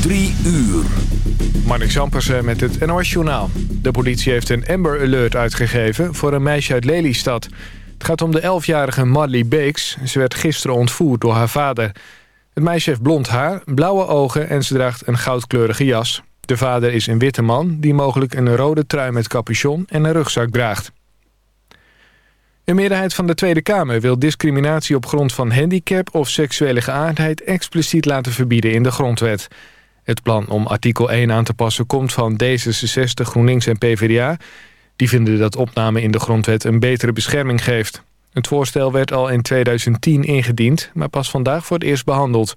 Drie uur. Marnik Zampersen met het NOS Journaal. De politie heeft een Amber Alert uitgegeven voor een meisje uit Lelystad. Het gaat om de 11-jarige Marley Beeks. Ze werd gisteren ontvoerd door haar vader. Het meisje heeft blond haar, blauwe ogen en ze draagt een goudkleurige jas. De vader is een witte man die mogelijk een rode trui met capuchon en een rugzak draagt. Een meerderheid van de Tweede Kamer wil discriminatie op grond van handicap of seksuele geaardheid expliciet laten verbieden in de grondwet. Het plan om artikel 1 aan te passen komt van D66, GroenLinks en PvdA. Die vinden dat opname in de grondwet een betere bescherming geeft. Het voorstel werd al in 2010 ingediend, maar pas vandaag voor het eerst behandeld.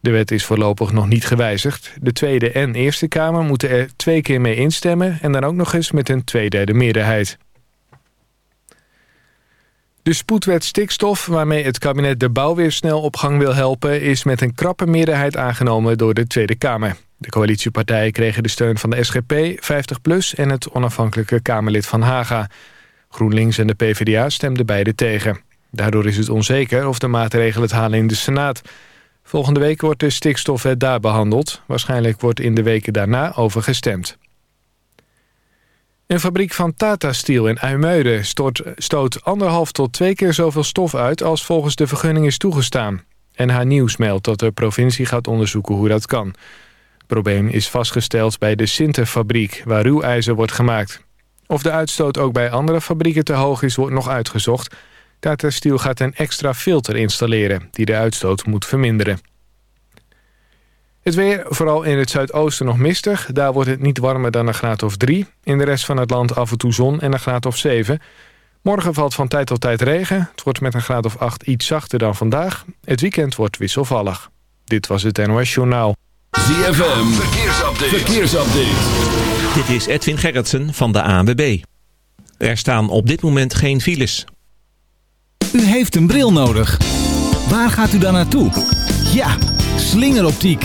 De wet is voorlopig nog niet gewijzigd. De Tweede en Eerste Kamer moeten er twee keer mee instemmen... en dan ook nog eens met een tweederde meerderheid. De spoedwet stikstof, waarmee het kabinet de bouw weer snel op gang wil helpen... is met een krappe meerderheid aangenomen door de Tweede Kamer. De coalitiepartijen kregen de steun van de SGP, 50PLUS... en het onafhankelijke Kamerlid van Haga. GroenLinks en de PvdA stemden beide tegen. Daardoor is het onzeker of de maatregelen het halen in de Senaat. Volgende week wordt de stikstofwet daar behandeld. Waarschijnlijk wordt in de weken daarna over gestemd. Een fabriek van Tata Steel in IJmuiden stoot anderhalf tot twee keer zoveel stof uit... als volgens de vergunning is toegestaan. En haar nieuws meldt dat de provincie gaat onderzoeken hoe dat kan. Probleem is vastgesteld bij de Sinterfabriek, waar ruwijzer wordt gemaakt. Of de uitstoot ook bij andere fabrieken te hoog is, wordt nog uitgezocht. Tata Steel gaat een extra filter installeren... die de uitstoot moet verminderen. Het weer, vooral in het zuidoosten nog mistig. Daar wordt het niet warmer dan een graad of 3. In de rest van het land af en toe zon en een graad of 7. Morgen valt van tijd tot tijd regen. Het wordt met een graad of 8 iets zachter dan vandaag. Het weekend wordt wisselvallig. Dit was het NOS Journaal. ZFM, verkeersupdate. verkeersupdate. Dit is Edwin Gerritsen van de ANWB. Er staan op dit moment geen files. U heeft een bril nodig. Waar gaat u dan naartoe? Ja, slingeroptiek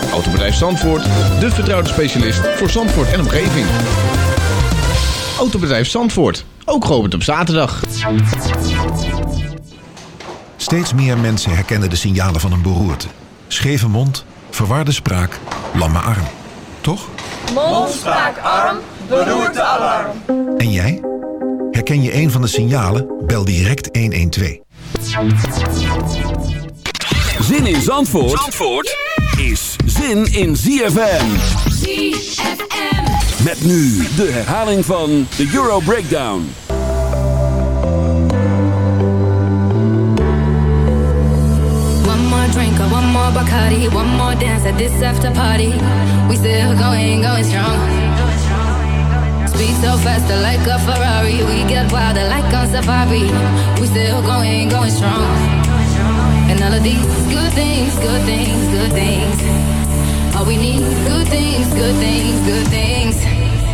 Autobedrijf Zandvoort, de vertrouwde specialist voor Zandvoort en omgeving. Autobedrijf Zandvoort, ook geopend op zaterdag. Steeds meer mensen herkennen de signalen van een beroerte. Scheve mond, verwarde spraak, lamme arm. Toch? Mond, spraak, arm, beroerte, alarm. En jij? Herken je een van de signalen? Bel direct 112. Zin in Zandvoort, Zandvoort zin in ZFM. ZFM. Met nu de herhaling van de Euro Breakdown. One more drink one more Bacardi, one more dance at this after party. We still going, going strong. Speed so faster like a Ferrari. We get wilder like on safari. We still going, going strong. And all of these good things, good things, good things. All we need, good things, good things, good things.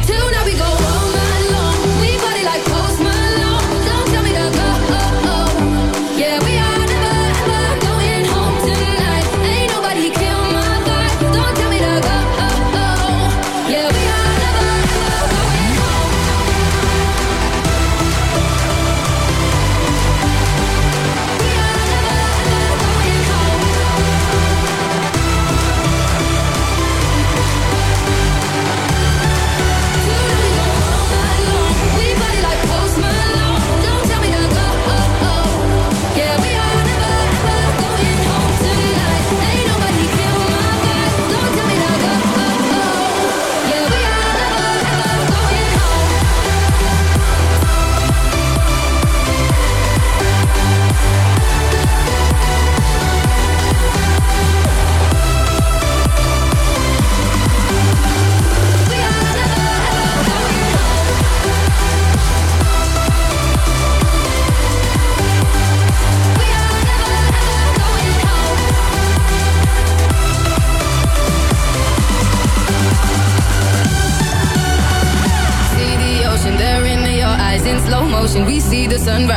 Till now we go sunrise.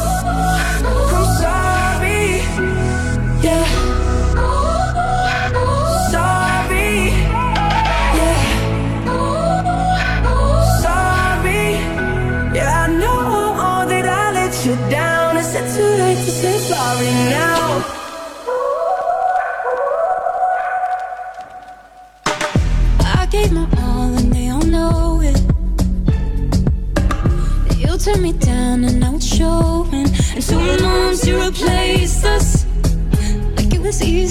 and soon arms to replace us like it was easy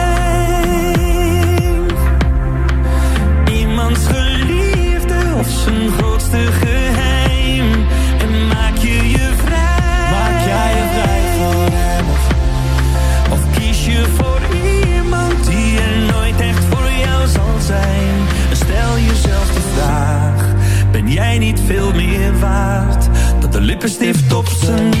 listen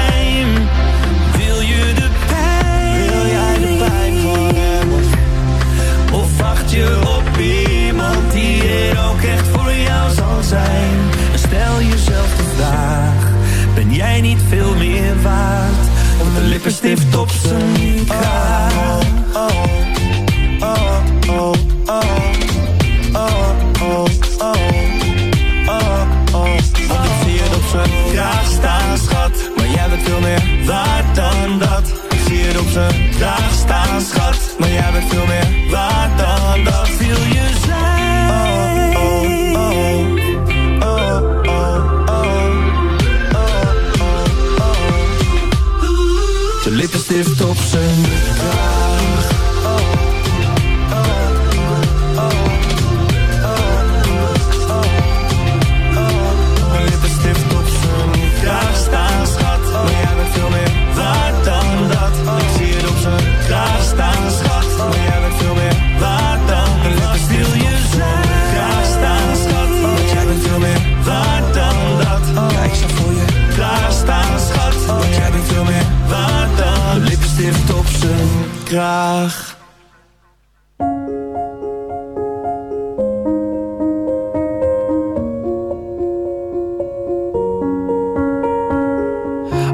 En stel jezelf de vraag, ben jij niet veel meer waard? Dan de lippenstift op zijn kraag? oh, oh, graag.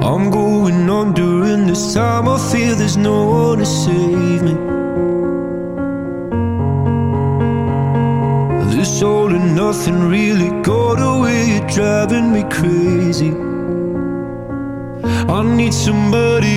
I'm going on during this time. I feel there's no one to save me. This all and nothing really got away. You're driving me crazy. I need somebody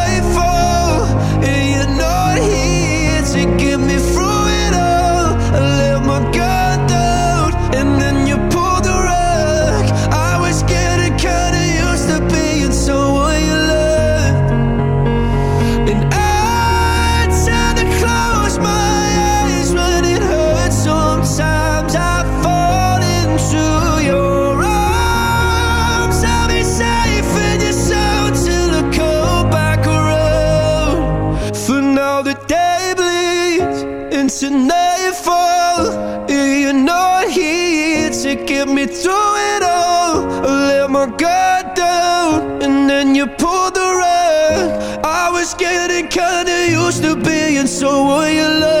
so will you love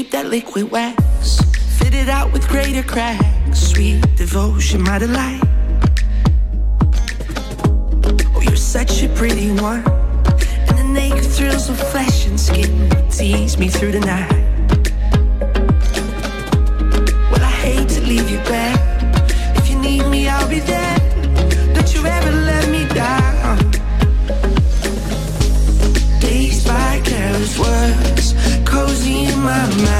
shape that liquid wax, fit it out with greater cracks. Sweet devotion, my delight. Oh, you're such a pretty one, and the naked thrills of flesh and skin tease me through the night. Well, I hate to leave you back. My mind.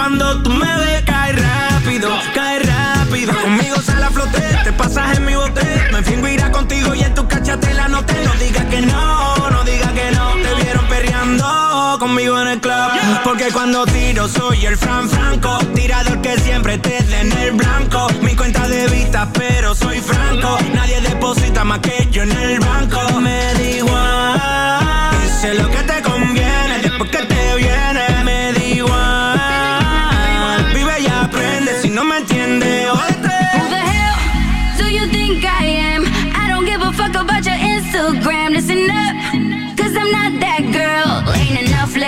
Cuando tú me ves, cae rápido, cae rápido. Conmigo sale a flote, te pasas en mi bote. Me fingo irá contigo y en tu cachate la noté. No digas que no, no digas que no. Te vieron perreando conmigo en el club. Porque cuando tiro soy el Fran Franco. Tirador que siempre te dé en el blanco. Mi cuenta de vista, pero soy franco. Nadie deposita más que yo en el banco. Me da igual. Hice lo que te conviene. Después que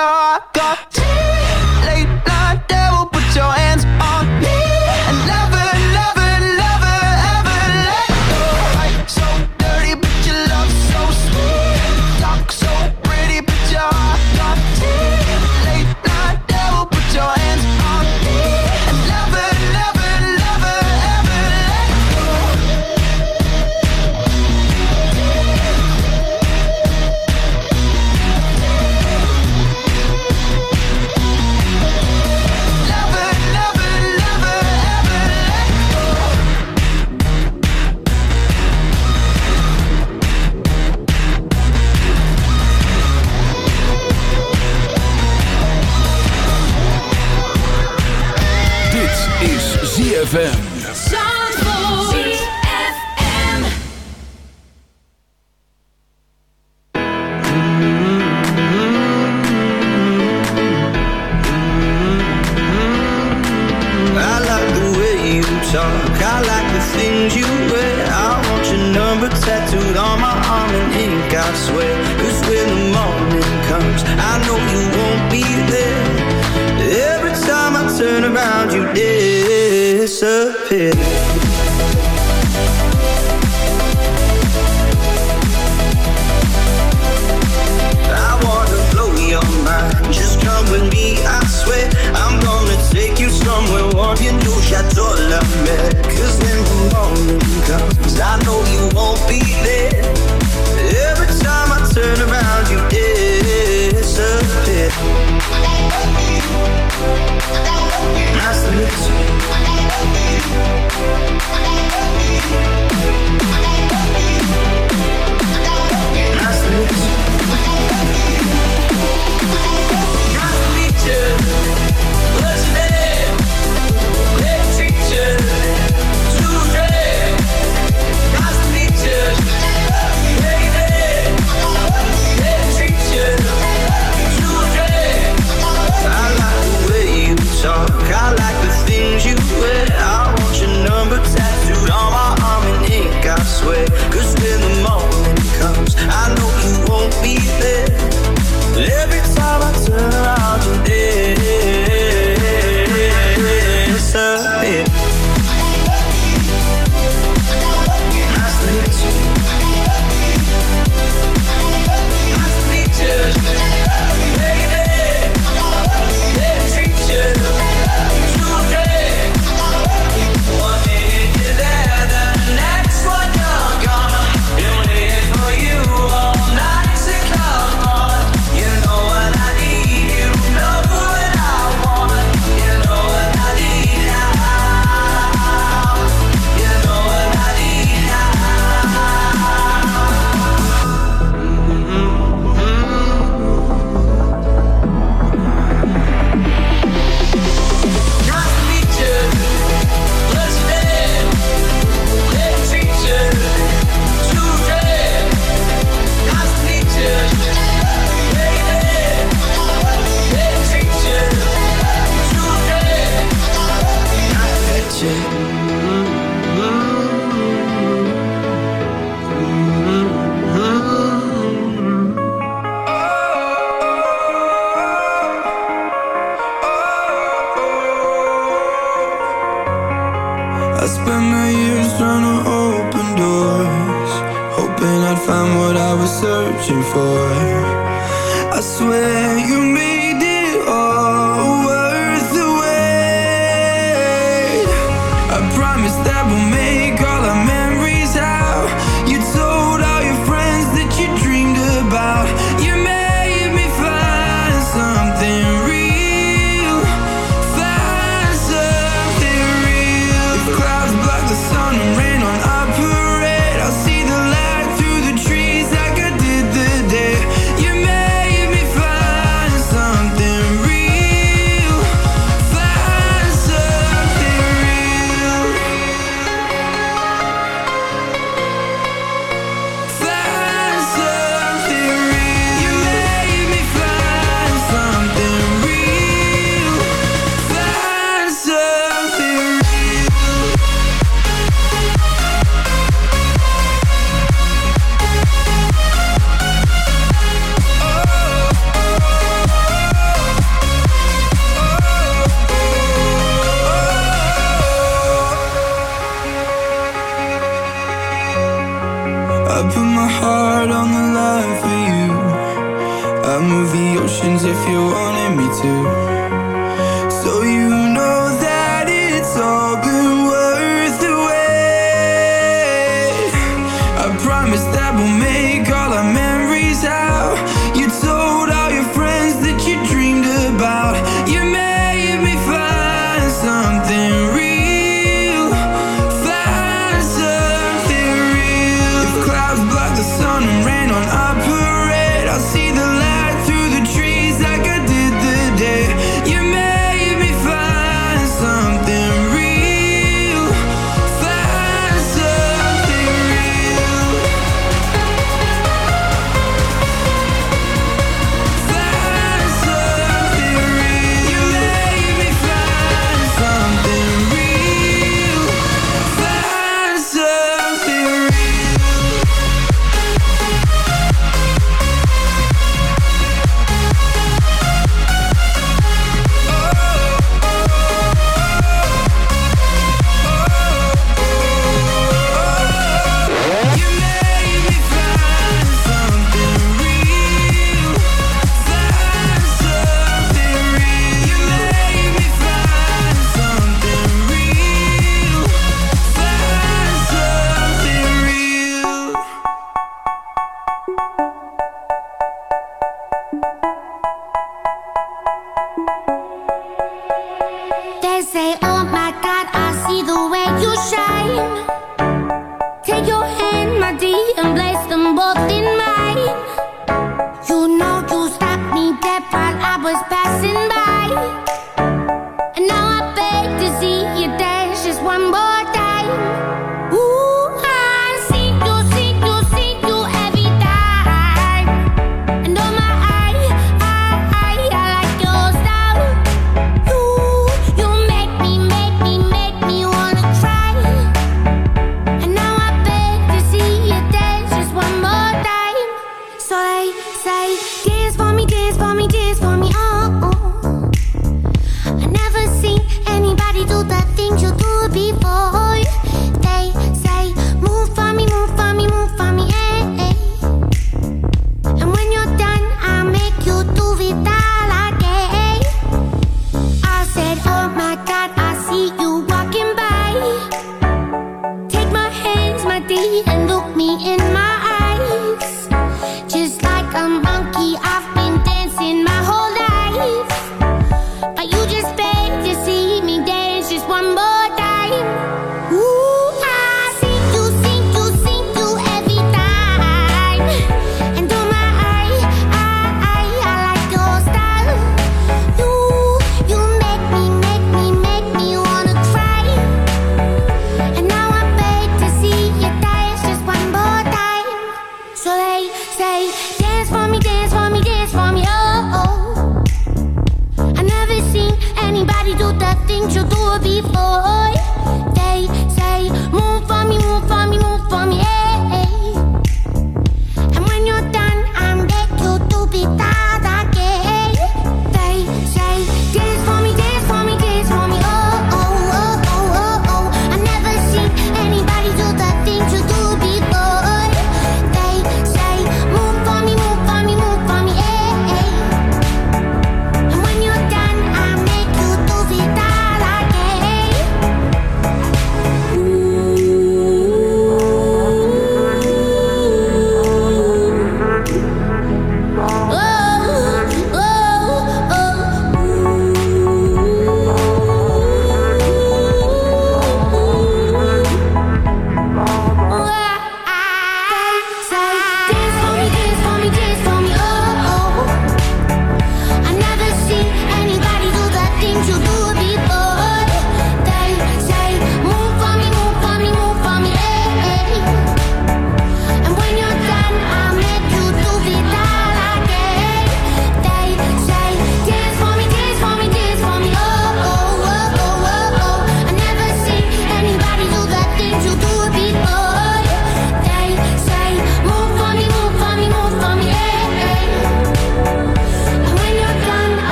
dark.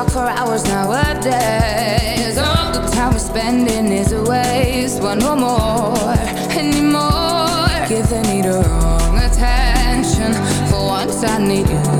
talk for hours nowadays. All the time we're spending is a waste. One no more, anymore. Give the need a wrong attention. For once, I need you.